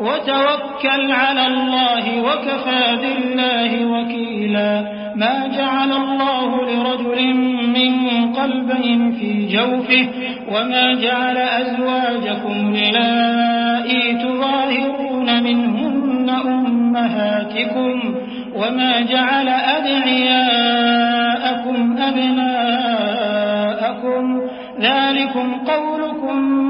وتوكل على الله وكفى بالله وكيلا. ما جعل الله لرجل من قلبين في جوفه وما جعل أزواجكم للائي تظاهرون منهن أمهاتكم وما جعل أدعياءكم أبناءكم. ذلكم قولكم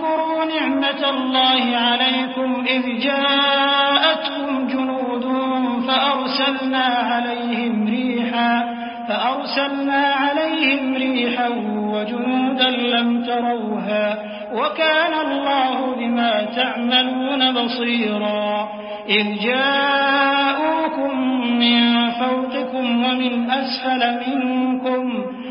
نعمة الله عليكم إذ جاءتكم جنود فأرسلنا عليهم ريحا فأرسلنا عليهم ريحا وجنودا لم تروها وكان الله بما تعملون بصيرا إذ جاءوكم من فوقكم ومن أسفل منكم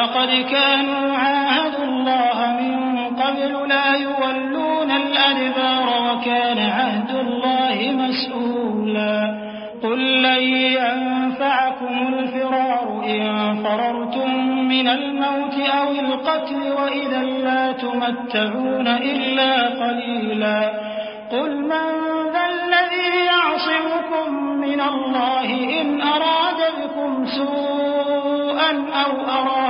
ولقد كانوا عاهدوا الله من قبل لا يولون الأدبار وكان عهد الله مسؤولا. قل لن ينفعكم الفرار إن فررتم من الموت أو القتل وإذا لا تمتعون إلا قليلا. قل من ذا الذي يعصمكم من الله إن أراد بكم سوءا أو أراد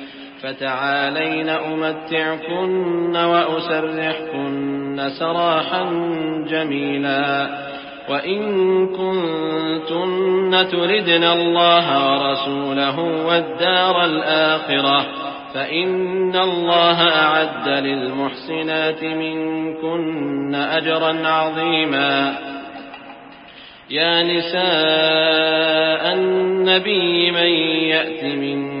فتعالين أمتعكن وأسرحكن سراحا جميلا. وإن كنتن تردن الله ورسوله والدار الآخرة فإن الله أعد للمحسنات منكن أجرا عظيما. يا نساء النبي من يأت منكن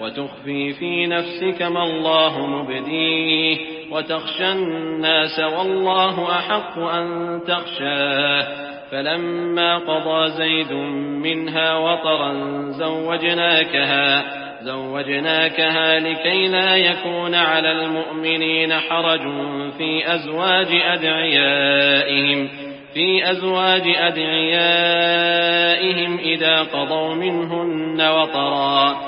وتخفي في نفسك ما الله مبديه وتخشى الناس والله أحق أن تخشاه. فلما قضى زيد منها وطرا زوجناكها زوجناكها لكي لا يكون على المؤمنين حرج في أزواج أدعيائهم في أزواج أدعيائهم إذا قضوا منهن وطرا.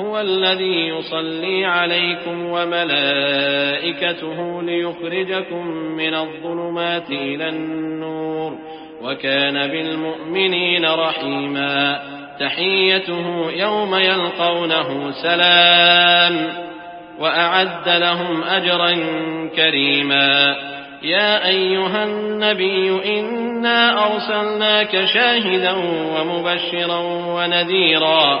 هو الذي يصلي عليكم وملائكته ليخرجكم من الظلمات إلى النور وكان بالمؤمنين رحيما. تحيته يوم يلقونه سلام وأعد لهم أجرا كريما. يا أيها النبي إنا أرسلناك شاهدا ومبشرا ونذيرا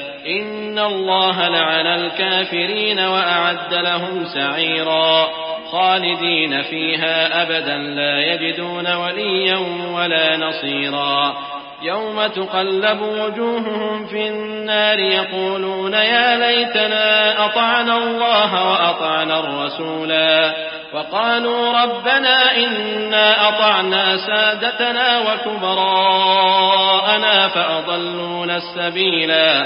إن الله لعن الكافرين وأعد لهم سعيرا خالدين فيها أبدا لا يجدون وليا ولا نصيرا يوم تقلب وجوههم في النار يقولون يا ليتنا أطعنا الله وأطعنا الرسولا وقالوا ربنا إنا أطعنا سادتنا وكبراءنا فأضلونا السبيلا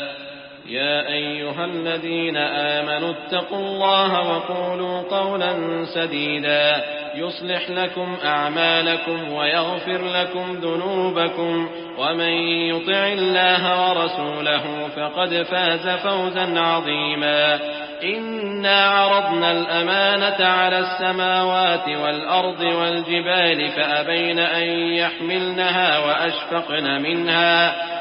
يا أيها الذين آمنوا اتقوا الله وقولوا قولا سديدا. يصلح لكم أعمالكم ويغفر لكم ذنوبكم. ومن يطع الله ورسوله فقد فاز فوزا عظيما. إنا عرضنا الأمانة على السماوات والأرض والجبال فأبين أن يحملنها وأشفقن منها.